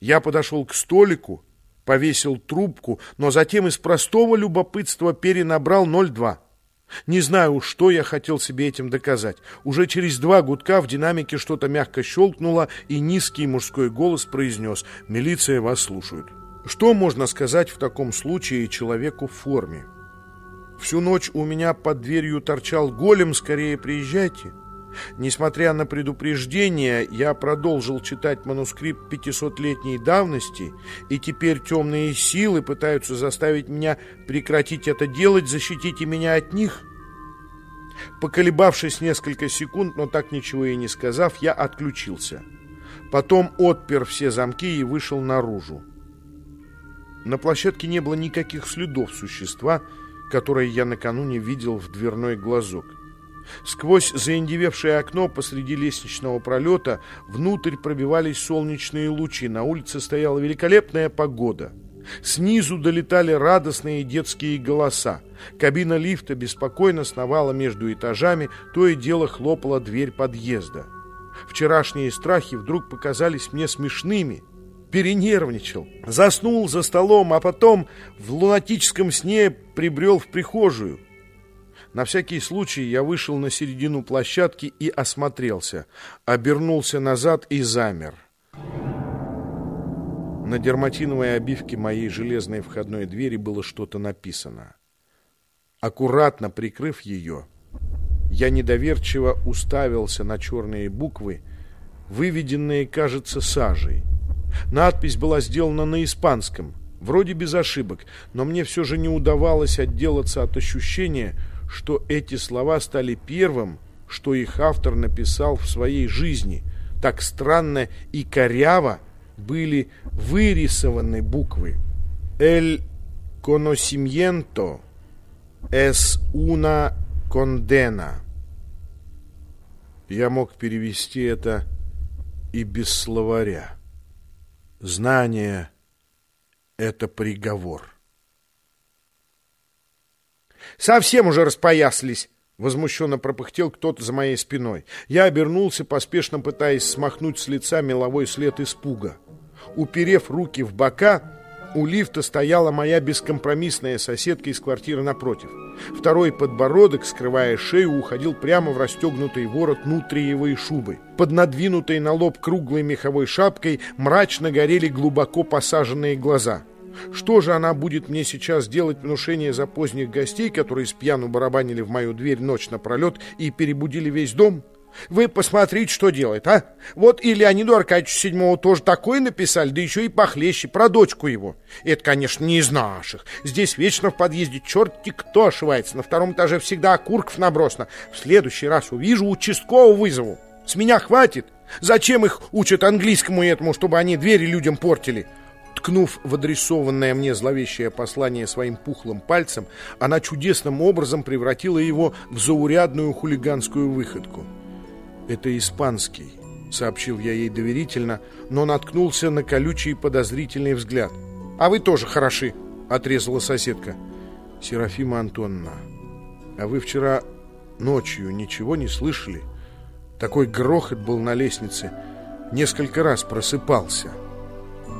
Я подошел к столику, повесил трубку, но затем из простого любопытства перенабрал 02. Не знаю, что я хотел себе этим доказать. Уже через два гудка в динамике что-то мягко щелкнуло, и низкий мужской голос произнес «Милиция вас слушает». Что можно сказать в таком случае человеку в форме? Всю ночь у меня под дверью торчал голем, скорее приезжайте. Несмотря на предупреждение, я продолжил читать манускрипт 500-летней давности, и теперь темные силы пытаются заставить меня прекратить это делать, защитите меня от них. Поколебавшись несколько секунд, но так ничего и не сказав, я отключился. Потом отпер все замки и вышел наружу. На площадке не было никаких следов существа, которое я накануне видел в дверной глазок. Сквозь заиндевевшее окно посреди лестничного пролета внутрь пробивались солнечные лучи. На улице стояла великолепная погода. Снизу долетали радостные детские голоса. Кабина лифта беспокойно сновала между этажами, то и дело хлопала дверь подъезда. Вчерашние страхи вдруг показались мне смешными. Перенервничал, заснул за столом, а потом в лунатическом сне прибрел в прихожую. На всякий случай я вышел на середину площадки и осмотрелся. Обернулся назад и замер. На дерматиновой обивке моей железной входной двери было что-то написано. Аккуратно прикрыв ее, я недоверчиво уставился на черные буквы, выведенные, кажется, сажей. Надпись была сделана на испанском, вроде без ошибок, но мне все же не удавалось отделаться от ощущения, что эти слова стали первым, что их автор написал в своей жизни. Так странно и коряво были вырисованы буквы. «El conocimiento es una condena». Я мог перевести это и без словаря. Знание — это приговор. Совсем уже распоясались. Возмущенно пропыхтел кто-то за моей спиной. Я обернулся, поспешно пытаясь смахнуть с лица меловой след испуга. Уперев руки в бока, у лифта стояла моя бескомпромиссная соседка из квартиры напротив. Второй подбородок, скрывая шею, уходил прямо в расстегнутый ворот нутриевой шубы. Под надвинутой на лоб круглой меховой шапкой мрачно горели глубоко посаженные глаза. Что же она будет мне сейчас делать внушение за поздних гостей, которые с пьяну барабанили в мою дверь ночь напролет и перебудили весь дом? Вы посмотрите, что делает, а? Вот и Леониду Аркадьевичу Седьмого тоже такое написали, да еще и похлеще, про дочку его. Это, конечно, не из наших. Здесь вечно в подъезде черти кто ошивается. На втором этаже всегда окурков набросано. В следующий раз увижу, участкового вызову. С меня хватит. Зачем их учат английскому этому, чтобы они двери людям портили? Ткнув в адресованное мне зловещее послание своим пухлым пальцем, она чудесным образом превратила его в заурядную хулиганскую выходку. «Это испанский», — сообщил я ей доверительно, но наткнулся на колючий подозрительный взгляд. «А вы тоже хороши», — отрезала соседка. «Серафима Антоновна, а вы вчера ночью ничего не слышали? Такой грохот был на лестнице. Несколько раз просыпался».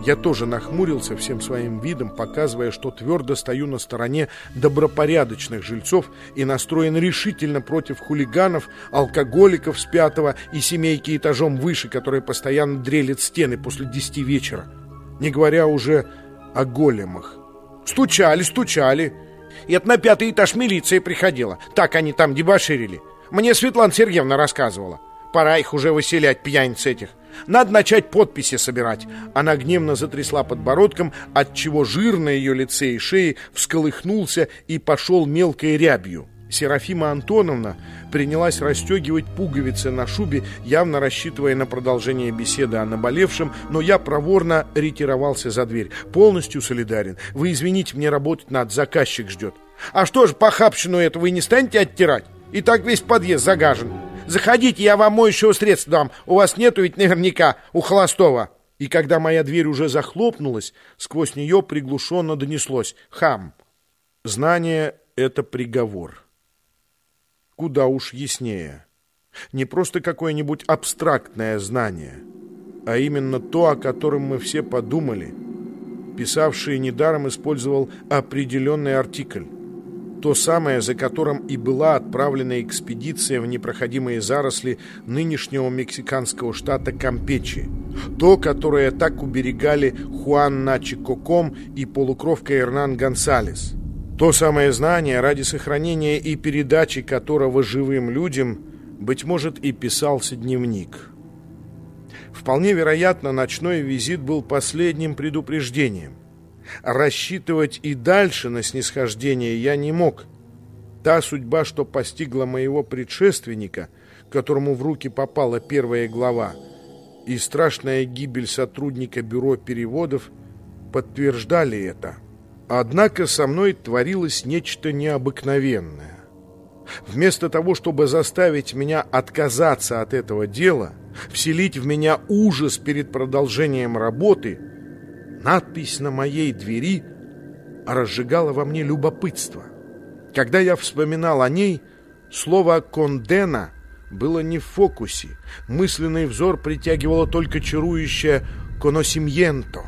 Я тоже нахмурился всем своим видом, показывая, что твердо стою на стороне добропорядочных жильцов и настроен решительно против хулиганов, алкоголиков с пятого и семейки этажом выше, которые постоянно дрелят стены после десяти вечера. Не говоря уже о големах. Стучали, стучали. И это на пятый этаж милиция приходила. Так они там дебоширили. Мне Светлана Сергеевна рассказывала. Пора их уже выселять, пьяниц этих. Надо начать подписи собирать. Она гневно затрясла подбородком, отчего жир на ее лице и шее всколыхнулся и пошел мелкой рябью. Серафима Антоновна принялась расстегивать пуговицы на шубе, явно рассчитывая на продолжение беседы о наболевшем, но я проворно ретировался за дверь. Полностью солидарен. Вы извините, мне работать надо, заказчик ждет. А что же, похабщину это вы не станете оттирать? И так весь подъезд загажен. Заходите, я вам моющего средства дам. У вас нету ведь наверняка у Холостого. И когда моя дверь уже захлопнулась, сквозь нее приглушенно донеслось «Хам». Знание — это приговор. Куда уж яснее. Не просто какое-нибудь абстрактное знание, а именно то, о котором мы все подумали. Писавший недаром использовал определенный артикль. То самое, за которым и была отправлена экспедиция в непроходимые заросли нынешнего мексиканского штата Кампечи. То, которое так уберегали Хуан Начи Коком и полукровка Эрнан Гонсалес. То самое знание, ради сохранения и передачи которого живым людям, быть может, и писался дневник. Вполне вероятно, ночной визит был последним предупреждением. Рассчитывать и дальше на снисхождение я не мог. Та судьба, что постигла моего предшественника, которому в руки попала первая глава, и страшная гибель сотрудника бюро переводов подтверждали это. Однако со мной творилось нечто необыкновенное. Вместо того, чтобы заставить меня отказаться от этого дела, вселить в меня ужас перед продолжением работы, надпись на моей двери разжигала во мне любопытство. Когда я вспоминал о ней, слово «кондена» было не в фокусе. Мысленный взор притягивало только чарующее «коносимьенто».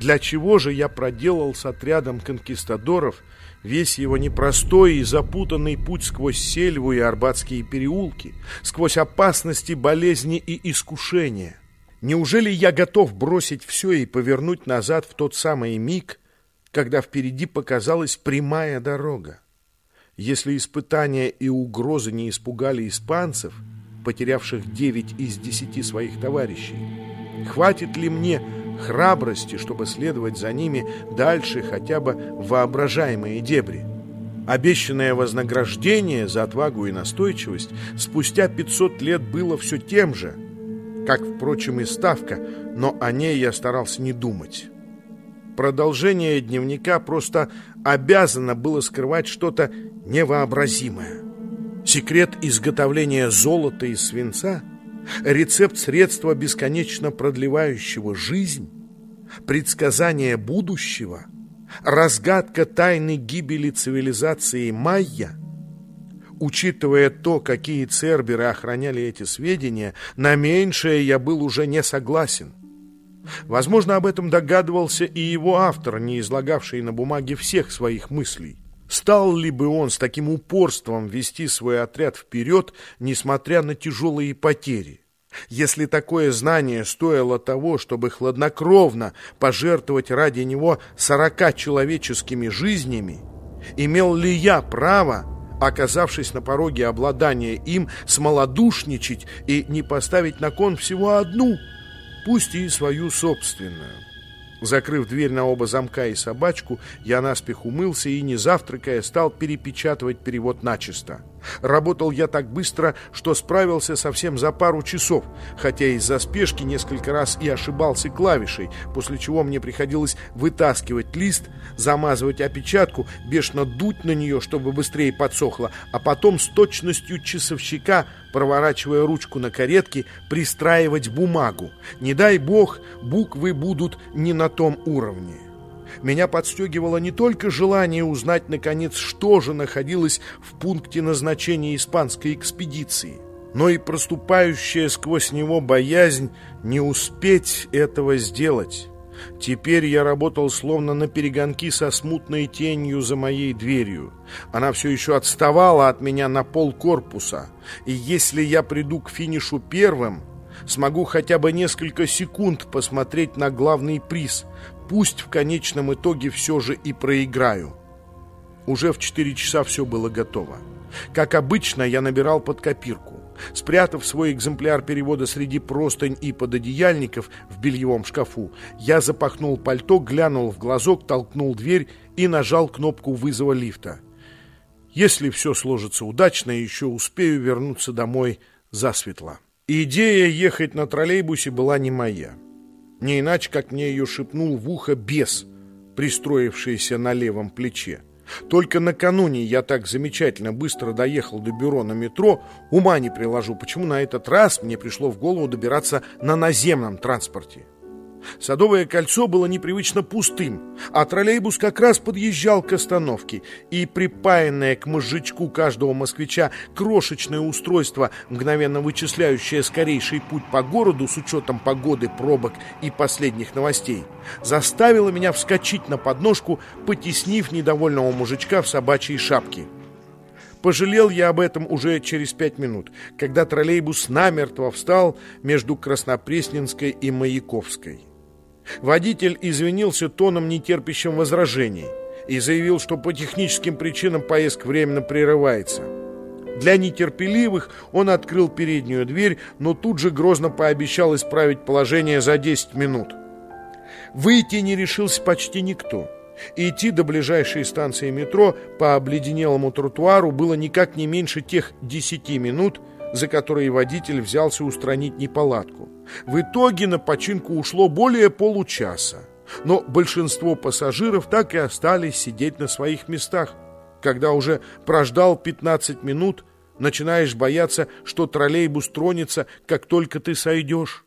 Для чего же я проделал с отрядом конкистадоров весь его непростой и запутанный путь сквозь сельву и арбатские переулки, сквозь опасности, болезни и искушения? Неужели я готов бросить все и повернуть назад в тот самый миг, когда впереди показалась прямая дорога? Если испытания и угрозы не испугали испанцев, потерявших девять из десяти своих товарищей, хватит ли мне храбрости, чтобы следовать за ними дальше хотя бы воображаемые дебри. Обещанное вознаграждение за отвагу и настойчивость спустя 500 лет было все тем же, как, впрочем, и ставка, но о ней я старался не думать. Продолжение дневника просто обязано было скрывать что-то невообразимое. Секрет изготовления золота из свинца – рецепт средства бесконечно продлевающего жизнь, предсказание будущего, разгадка тайны гибели цивилизации майя. Учитывая то, какие церберы охраняли эти сведения, на меньшее я был уже не согласен. Возможно, об этом догадывался и его автор, не излагавший на бумаге всех своих мыслей. Стал ли бы он с таким упорством вести свой отряд вперед, несмотря на тяжелые потери? Если такое знание стоило того, чтобы хладнокровно пожертвовать ради него сорока человеческими жизнями, имел ли я право, оказавшись на пороге обладания им, смолодушничать и не поставить на кон всего одну, пусть и свою собственную? Закрыв дверь на оба замка и собачку, я наспех умылся и, не завтракая, стал перепечатывать перевод начисто. Работал я так быстро, что справился совсем за пару часов, хотя из-за спешки несколько раз и ошибался клавишей, после чего мне приходилось вытаскивать лист, замазывать опечатку, бешено дуть на нее, чтобы быстрее подсохло, а потом с точностью часовщика, проворачивая ручку на каретке, пристраивать бумагу. Не дай бог, буквы будут не на том уровне. Меня подстегивало не только желание узнать, наконец, что же находилось в пункте назначения испанской экспедиции, но и проступающая сквозь него боязнь не успеть этого сделать. Теперь я работал словно на перегонки со смутной тенью за моей дверью. Она все еще отставала от меня на пол корпуса, и если я приду к финишу первым, смогу хотя бы несколько секунд посмотреть на главный приз, Пусть в конечном итоге все же и проиграю. Уже в 4 часа все было готово. Как обычно, я набирал под копирку. Спрятав свой экземпляр перевода среди простынь и пододеяльников в бельевом шкафу, я запахнул пальто, глянул в глазок, толкнул дверь и нажал кнопку вызова лифта. Если все сложится удачно, еще успею вернуться домой засветло. Идея ехать на троллейбусе была не моя. Не иначе, как мне ее шепнул в ухо бес, пристроившийся на левом плече. Только накануне я так замечательно быстро доехал до бюро на метро, ума не приложу, почему на этот раз мне пришло в голову добираться на наземном транспорте. Садовое кольцо было непривычно пустым, а троллейбус как раз подъезжал к остановке, и припаянное к мозжечку каждого москвича крошечное устройство, мгновенно вычисляющее скорейший путь по городу с учетом погоды, пробок и последних новостей, заставило меня вскочить на подножку, потеснив недовольного мужичка в собачьей шапке. Пожалел я об этом уже через пять минут, когда троллейбус намертво встал между Краснопресненской и Маяковской. Водитель извинился тоном, нетерпящим возражений, и заявил, что по техническим причинам поездка временно прерывается. Для нетерпеливых он открыл переднюю дверь, но тут же грозно пообещал исправить положение за 10 минут. Выйти не решился почти никто. Идти до ближайшей станции метро по обледенелому тротуару было никак не меньше тех 10 минут, за которые водитель взялся устранить неполадку. В итоге на починку ушло более получаса, но большинство пассажиров так и остались сидеть на своих местах. Когда уже прождал 15 минут, начинаешь бояться, что троллейбус тронется, как только ты сойдешь.